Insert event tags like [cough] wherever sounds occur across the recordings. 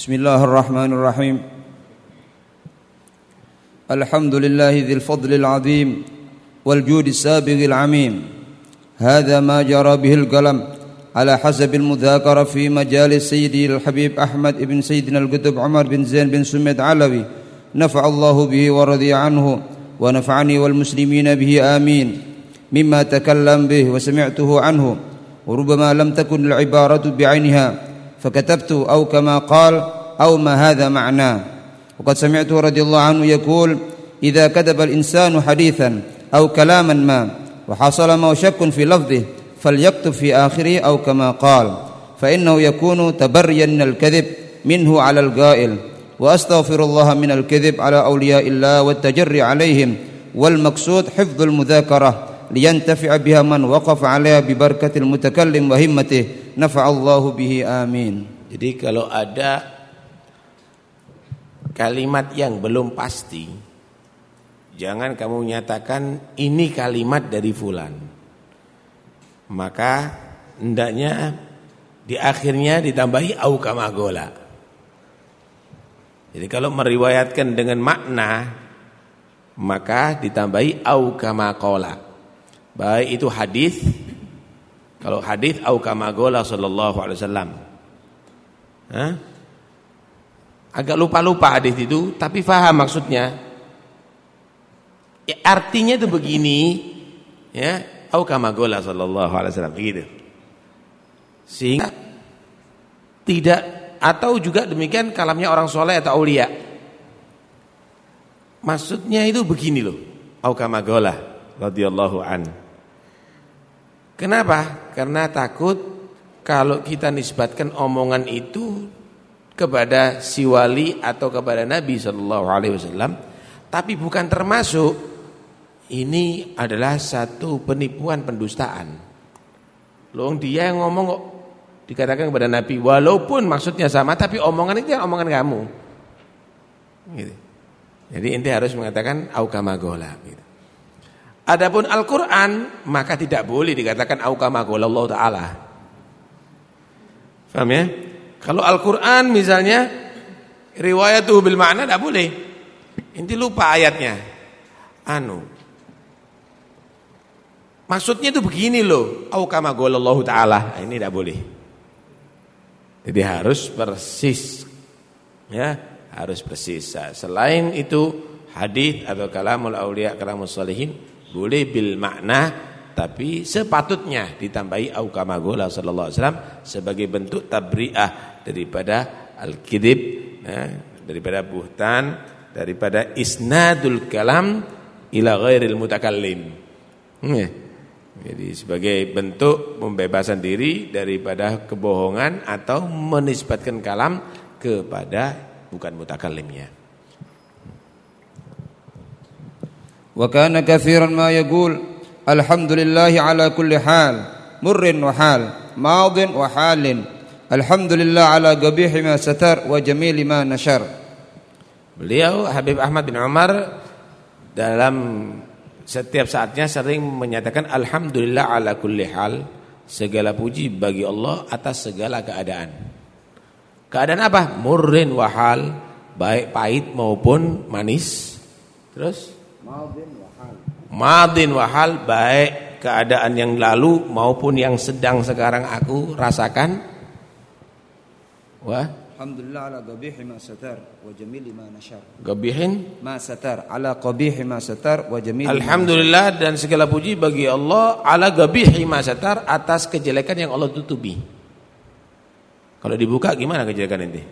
بسم الله الرحمن الرحيم. الحمد لله ذي الفضل العظيم والجود السابق العميم. هذا ما جرى به القلم على حسب المذاكرة في مجال سيدي الحبيب أحمد بن سيدنا القطب عمر بن زين بن سمد علوي. نفع الله به ورضي عنه ونفعني والمسلمين به آمين. مما تكلم به وسمعته عنه. وربما لم تكن العبارة بعينها. فكتبت أو كما قال أو ما هذا معناه وقد سمعته رضي الله عنه يقول إذا كتب الإنسان حديثا أو كلاما ما وحصل ما شك في لفظه فليكتب في آخره أو كما قال. فإنه يكون تبريا من الكذب منه على القائل. وأستغفر الله من الكذب على أولياء الله والتجري عليهم والمقصود حفظ المذاكرة. liyantafi'a biha man waqafa 'alaiha bi barakatil mutakallim wa himmatih nafa'allahu bihi amin jadi kalau ada kalimat yang belum pasti jangan kamu nyatakan ini kalimat dari fulan. Maka hendaknya di akhirnya ditambahi au kamagola jadi kalau meriwayatkan dengan makna maka ditambahi au kamagola. Baik itu hadis kalau hadis au kamagola sallallahu alaihi wasallam. Agak lupa-lupa hadis itu tapi faham maksudnya. Ya, artinya itu begini ya, au kamagola sallallahu alaihi wasallam begitu. Sehingga tidak atau juga demikian kalamnya orang soleh atau aulia. Maksudnya itu begini loh. Au radhiyallahu anhu. Kenapa? Karena takut kalau kita nisbatkan omongan itu kepada si wali atau kepada Nabi Shallallahu Alaihi Wasallam, tapi bukan termasuk ini adalah satu penipuan pendustaan. Loh dia yang ngomong kok dikatakan kepada Nabi, walaupun maksudnya sama, tapi omongan itu omongan kamu. Gitu. Jadi inti harus mengatakan aukamagola. Gitu. Adapun Al-Quran maka tidak boleh dikatakan aukama Allah Ta'ala. Faham ya? Kalau Al-Quran misalnya riwayat bil makna tidak boleh. Inti lupa ayatnya. Anu. Maksudnya itu begini loh. Aukama Allah Ta'ala. Nah, ini tidak boleh. Jadi harus persis. Ya, harus persis. Selain itu hadis atau kalamul aulia kalamul salihin boleh bil makna tapi sepatutnya ditambahi au kama sallallahu alaihi wasallam sebagai bentuk tabriah daripada al-kidib ya, daripada buhtan daripada isnadul kalam ila ghairil mutakallim ya. jadi sebagai bentuk pembebasan diri daripada kebohongan atau menisbatkan kalam kepada bukan mutakallimnya وكان كثيرا ما يقول الحمد لله على كل حال مر وحال ماض وحال الحمد لله على قبيح ما ستر وجميل ما نشر Beliau Habib Ahmad bin Umar dalam setiap saatnya sering menyatakan alhamdulillah ala kulli hal segala puji bagi Allah atas segala keadaan. Keadaan apa? Murrin wahal, baik pahit maupun manis. Terus Madin wahal baik keadaan yang lalu maupun yang sedang sekarang aku rasakan. Wah. Alhamdulillah ala qabihi ma satar wa jamili ma nashar. Qabihin ma satar ala qabihi ma satar wa jamili. Alhamdulillah dan segala puji bagi Allah ala qabihi ma satar atas kejelekan yang Allah tutupi. Kalau dibuka gimana kejelekan nanti?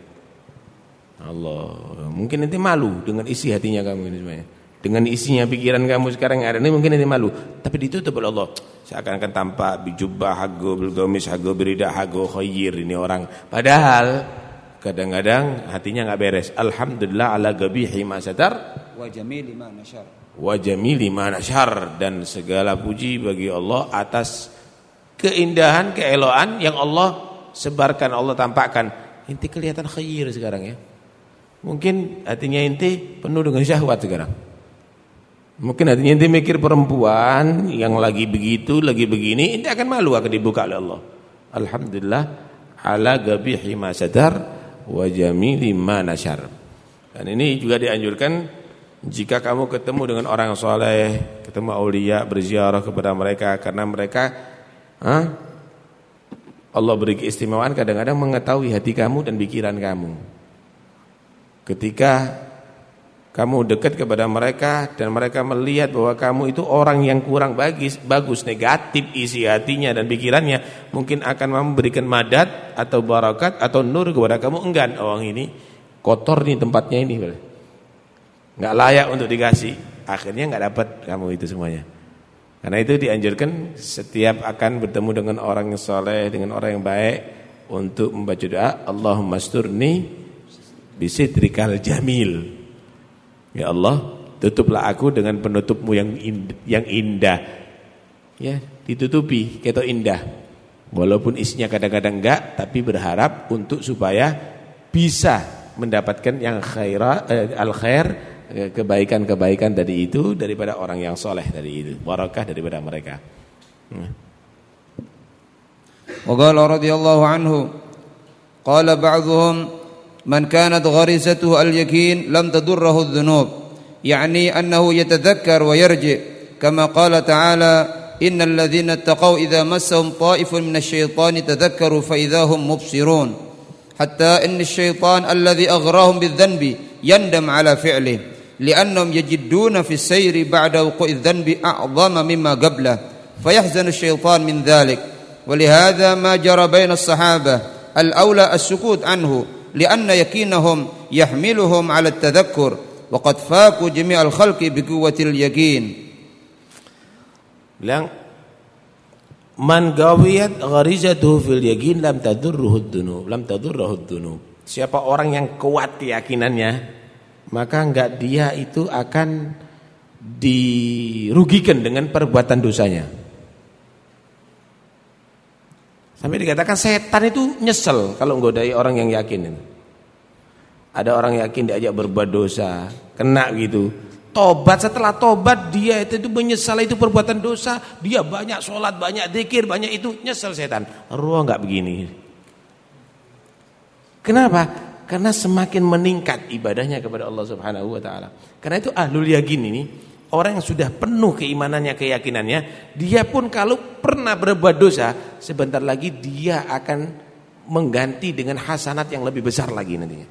Allah, mungkin nanti malu dengan isi hatinya kamu ini semuanya dengan isinya pikiran kamu sekarang yang ada ini mungkin ini malu. Tapi ditutup oleh Allah. Seakan-akan tampak bijubah hago bilgomis hago berida hago khayyir ini orang. Padahal kadang-kadang hatinya nggak beres. Alhamdulillah ala gabihi ma satar. Wa jamili ma nashar. Wa jamili ma nashar. Dan segala puji bagi Allah atas keindahan keeloan yang Allah sebarkan Allah tampakkan. Inti kelihatan khayyir sekarang ya. Mungkin hatinya inti penuh dengan syahwat sekarang Mungkin hatinya ente mikir perempuan yang lagi begitu, lagi begini, ente akan malu akan dibuka oleh Allah. Alhamdulillah ala gabihi ma sadar wa jamili ma nashar. Dan ini juga dianjurkan jika kamu ketemu dengan orang soleh, ketemu aulia, berziarah kepada mereka karena mereka huh? Allah beri keistimewaan kadang-kadang mengetahui hati kamu dan pikiran kamu. Ketika kamu dekat kepada mereka dan mereka melihat bahwa kamu itu orang yang kurang bagus, bagus negatif isi hatinya dan pikirannya, mungkin akan memberikan madat atau barakat atau nur kepada kamu. Enggan orang ini kotor nih tempatnya ini, nggak layak untuk dikasih, akhirnya nggak dapat kamu itu semuanya. Karena itu dianjurkan setiap akan bertemu dengan orang yang soleh, dengan orang yang baik untuk membaca doa. Allahumma sturni bisidrikal jamil Ya Allah, tutuplah aku dengan penutupmu yang indah, yang indah. Ya, ditutupi ketok indah. Walaupun isinya kadang-kadang enggak, tapi berharap untuk supaya bisa mendapatkan yang khaira eh, al khair eh, kebaikan-kebaikan dari itu daripada orang yang soleh dari itu barakah daripada mereka. Hmm. Wa qala radhiyallahu anhu qala ba'dhum من كانت غريزته اليقين لم تضره الذنوب يعني أنه يتذكر ويرجع كما قال تعالى إن الذين اتقوا إذا مسهم طائف من الشيطان تذكروا فإذا هم مبصرون. حتى إن الشيطان الذي أغراهم بالذنب يندم على فعله لأنهم يجدون في السير بعد وقوع الذنب أعظم مما قبله فيحزن الشيطان من ذلك. ولهذا ما جرى بين الصحابة الأولى السكوت عنه لأن يقينهم يحملهم على التذكر وقد فاقوا جميع الخلق بقوة اليقين لأن من قويت غريزته في اليقين لم تضره الذنوب لم تضره الذنوب siapa orang yang kuat keyakinannya maka enggak dia itu akan dirugikan dengan perbuatan dosanya Sampai dikatakan setan itu nyesel kalau nggodai orang yang yakin. Ada orang yakin diajak berbuat dosa, kena gitu. Tobat setelah tobat dia itu, itu menyesal itu perbuatan dosa, dia banyak sholat, banyak zikir, banyak itu nyesel setan. Ruang nggak begini. Kenapa? Karena semakin meningkat ibadahnya kepada Allah Subhanahu wa taala. Karena itu ahlul yakin ini Orang yang sudah penuh keimanannya, keyakinannya, dia pun kalau pernah berbuat dosa, sebentar lagi dia akan mengganti dengan hasanat yang lebih besar lagi nantinya.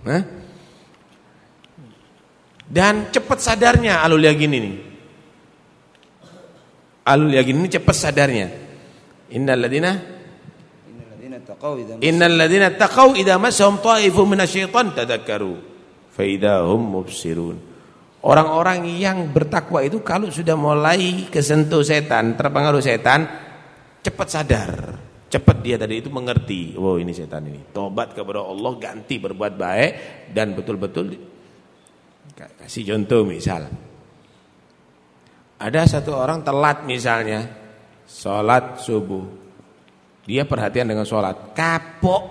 Nah? Dan cepat sadarnya alul yakin ini. Alul yakin ini cepat sadarnya. Innal ladina Innal ladina taqaw idza massahum ta'ifun minasyaitan tadakkaru fa idahum mubsirun. Orang-orang yang bertakwa itu kalau sudah mulai kesentuh setan, terpengaruh setan, cepat sadar. Cepat dia tadi itu mengerti, wow ini setan ini. Tobat kepada Allah, ganti berbuat baik dan betul-betul kasih contoh misal. Ada satu orang telat misalnya sholat subuh. Dia perhatian dengan sholat, kapok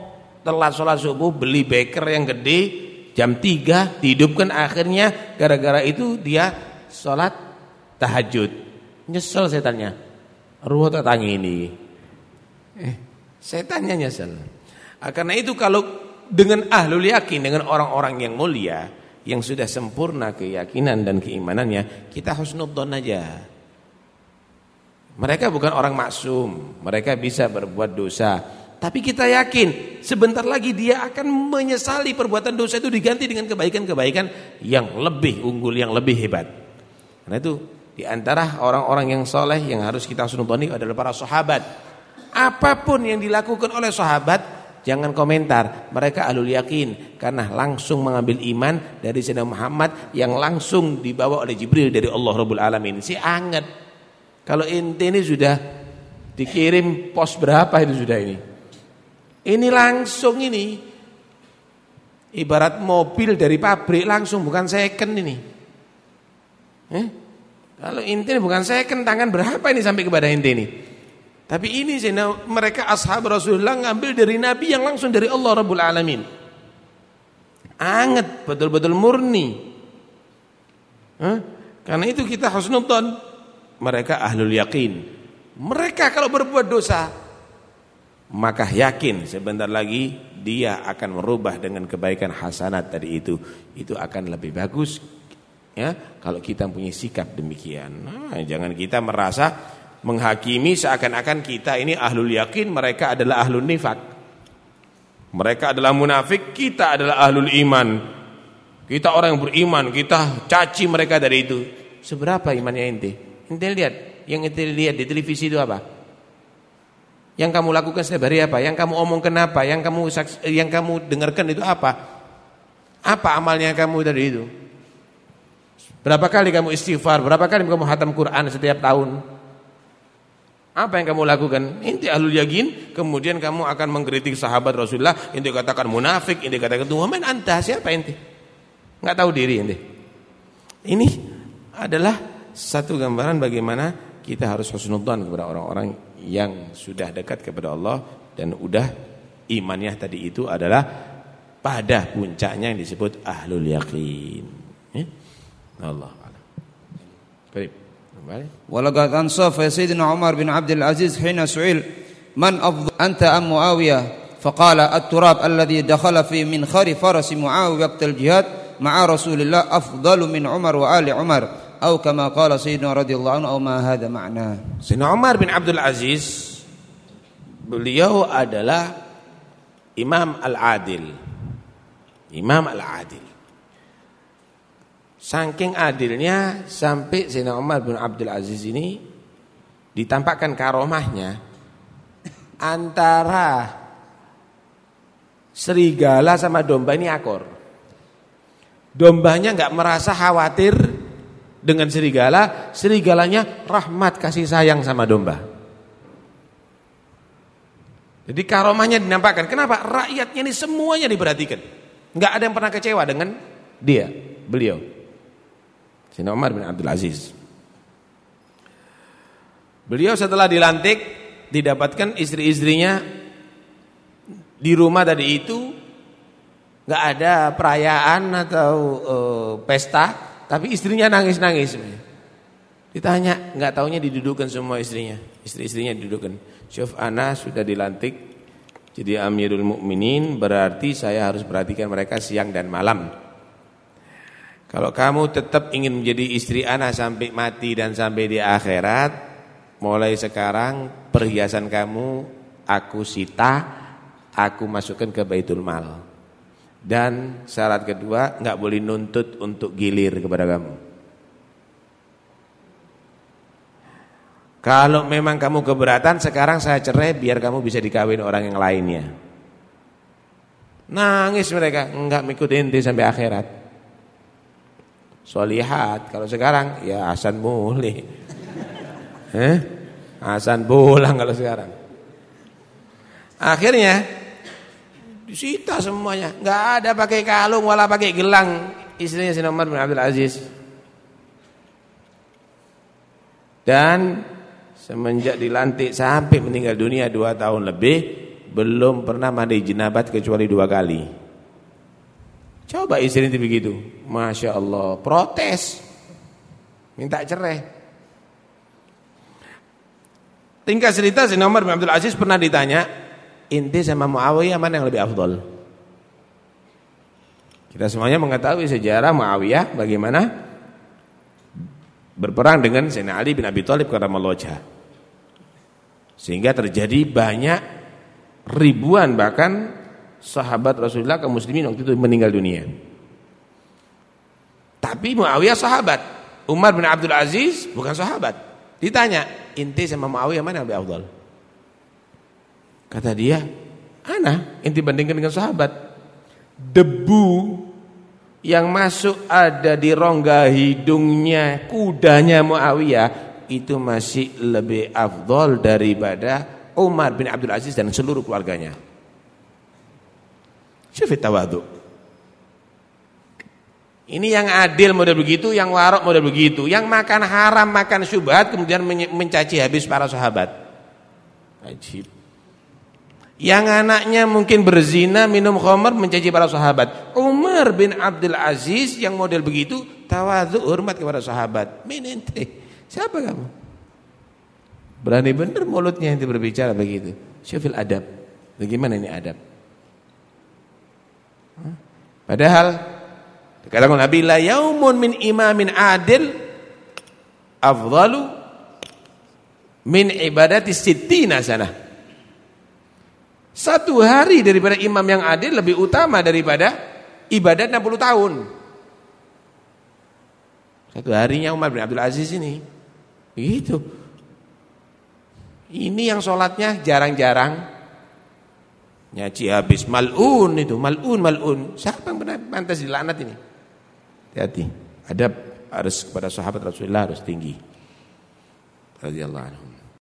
telat sholat subuh beli beker yang gede jam 3 dihidupkan akhirnya gara-gara itu dia sholat tahajud. Nyesel setannya. Ruh tak ini. Eh, setannya nyesel. Nah, karena itu kalau dengan ahlul yakin dengan orang-orang yang mulia yang sudah sempurna keyakinan dan keimanannya kita husnudzon aja. Mereka bukan orang maksum. Mereka bisa berbuat dosa tapi kita yakin sebentar lagi dia akan menyesali perbuatan dosa itu diganti dengan kebaikan-kebaikan yang lebih unggul, yang lebih hebat. Karena itu di antara orang-orang yang soleh yang harus kita sunutoni adalah para sahabat. Apa pun yang dilakukan oleh sahabat, jangan komentar. Mereka alul yakin karena langsung mengambil iman dari Sayyidina Muhammad yang langsung dibawa oleh Jibril dari Allah Rabbul Alamin. Si anget. Kalau ente ini sudah dikirim pos berapa itu sudah ini? Ini langsung ini ibarat mobil dari pabrik langsung bukan second ini. Eh? Kalau inti bukan second tangan berapa ini sampai kepada inti ini? Tapi ini sih mereka ashab Rasulullah ngambil dari Nabi yang langsung dari Allah Rabbul Alamin. Anget betul-betul murni. Eh? Karena itu kita harus nonton mereka ahlul yakin. Mereka kalau berbuat dosa maka yakin sebentar lagi dia akan merubah dengan kebaikan hasanat tadi itu. Itu akan lebih bagus ya kalau kita punya sikap demikian. Nah, jangan kita merasa menghakimi seakan-akan kita ini ahlul yakin, mereka adalah ahlul nifak. Mereka adalah munafik, kita adalah ahlul iman. Kita orang yang beriman, kita caci mereka dari itu. Seberapa imannya inti? Inti lihat, yang inti lihat di televisi itu apa? Yang kamu lakukan setiap hari apa? Yang kamu omongkan apa? Yang kamu yang kamu dengarkan itu apa? Apa amalnya kamu dari itu? Berapa kali kamu istighfar? Berapa kali kamu hatam Quran setiap tahun? Apa yang kamu lakukan? Inti ahlul yakin, kemudian kamu akan mengkritik sahabat Rasulullah, inti katakan munafik, inti katakan tuhan anta siapa inti? Enggak tahu diri inti. Ini adalah satu gambaran bagaimana kita harus husnudzan kepada orang-orang yang sudah dekat kepada Allah dan udah imannya tadi itu adalah pada puncaknya yang disebut ahlul yakin. Ya? Allah. Baik. ولقد أنصف يا سيدنا عمر بن عبد العزيز حين سئل من أفضل أنت أم معاوية فقال التراب الذي دخل في منخر فرس معاوية وقت الجهاد مع رسول الله أفضل من عمر وآل عمر atau kama qala sayyidina radhiyallahu anhu au ma hadza ma'na? Sayyidina Umar bin Abdul Aziz beliau adalah Imam Al-Adil. Imam Al-Adil. Saking adilnya sampai Sayyidina Umar bin Abdul Aziz ini ditampakkan karomahnya antara serigala sama domba ini akor. Dombanya nggak merasa khawatir dengan serigala, serigalanya rahmat kasih sayang sama domba. Jadi karomahnya dinampakkan. Kenapa? Rakyatnya ini semuanya diperhatikan. Nggak ada yang pernah kecewa dengan dia, beliau. Sayyidina Umar bin Abdul Aziz. Beliau setelah dilantik didapatkan istri-istrinya di rumah tadi itu nggak ada perayaan atau uh, pesta, tapi istrinya nangis-nangis. Ditanya, nggak taunya didudukkan semua istrinya, istri-istrinya didudukkan. Syuf ana sudah dilantik jadi Amirul Mukminin, berarti saya harus perhatikan mereka siang dan malam. Kalau kamu tetap ingin menjadi istri anak sampai mati dan sampai di akhirat, mulai sekarang perhiasan kamu aku sita, aku masukkan ke Baitul Mal. Dan syarat kedua, nggak boleh nuntut untuk gilir kepada kamu. Kalau memang kamu keberatan, sekarang saya cerai biar kamu bisa dikawin orang yang lainnya. Nangis mereka, enggak mengikuti inti sampai akhirat solihat. Kalau sekarang ya Hasan Muli. [laughs] Eh? Hasan Bolang kalau sekarang. Akhirnya disita semuanya. Enggak ada pakai kalung wala pakai gelang istrinya Sayyidina Umar bin Abdul Aziz. Dan semenjak dilantik sampai meninggal dunia dua tahun lebih belum pernah mandi jenabat kecuali dua kali. Coba istri itu begitu. Masya Allah. Protes. Minta cerai. Tingkat cerita si Umar bin Abdul Aziz pernah ditanya. Inti sama Muawiyah mana yang lebih afdol? Kita semuanya mengetahui sejarah Muawiyah bagaimana berperang dengan Sayyidina Ali bin Abi Thalib karena wajah. Sehingga terjadi banyak ribuan bahkan sahabat Rasulullah kaum muslimin waktu itu meninggal dunia. Tapi Muawiyah sahabat. Umar bin Abdul Aziz bukan sahabat. Ditanya, inti sama Muawiyah mana yang lebih afdal? Kata dia, ana inti bandingkan dengan sahabat. Debu yang masuk ada di rongga hidungnya kudanya Muawiyah itu masih lebih afdol daripada Umar bin Abdul Aziz dan seluruh keluarganya. Syufi tawadu. Ini yang adil model begitu, yang warok model begitu, yang makan haram, makan syubhat kemudian mencaci habis para sahabat. Ajib. Yang anaknya mungkin berzina, minum khamar, mencaci para sahabat. Umar bin Abdul Aziz yang model begitu, tawadhu, hormat kepada sahabat. Minente. Siapa kamu? Berani benar mulutnya yang berbicara begitu. Syufil adab. Bagaimana ini adab? Padahal kata Nabi la yaumun min imamin adil afdalu min ibadati sittina sana. Satu hari daripada imam yang adil lebih utama daripada ibadat 60 tahun. Satu harinya Umar bin Abdul Aziz ini. Begitu. Ini yang sholatnya jarang-jarang. Nyaci habis. Mal'un itu. Mal'un, mal'un. Siapa yang benar pantas dilaknat ini? Hati-hati. Adab harus kepada sahabat Rasulullah harus tinggi. Radiyallahu anhu.